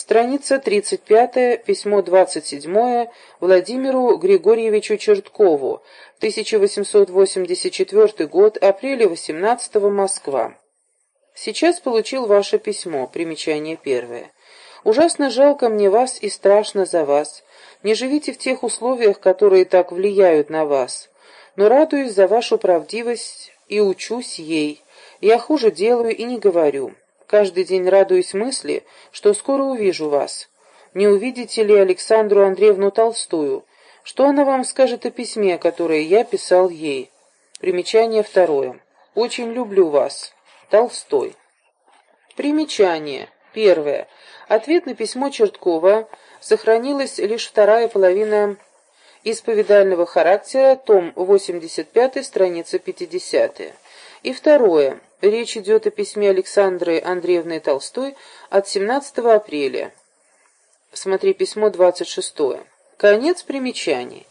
Страница 35, письмо 27 Владимиру Григорьевичу Черткову, 1884 год, апреля 18 Москва. Сейчас получил ваше письмо, примечание первое. Ужасно жалко мне вас и страшно за вас. Не живите в тех условиях, которые так влияют на вас. Но радуюсь за вашу правдивость и учусь ей. Я хуже делаю и не говорю. Каждый день радуюсь мысли, что скоро увижу вас. Не увидите ли Александру Андреевну Толстую? Что она вам скажет о письме, которое я писал ей? Примечание второе. Очень люблю вас. Толстой. Примечание. Первое. Ответ на письмо Черткова сохранилась лишь вторая половина исповедального характера, том 85, страница 50. И второе. Речь идет о письме Александры Андреевны Толстой от 17 апреля. Смотри письмо 26. Конец примечаний.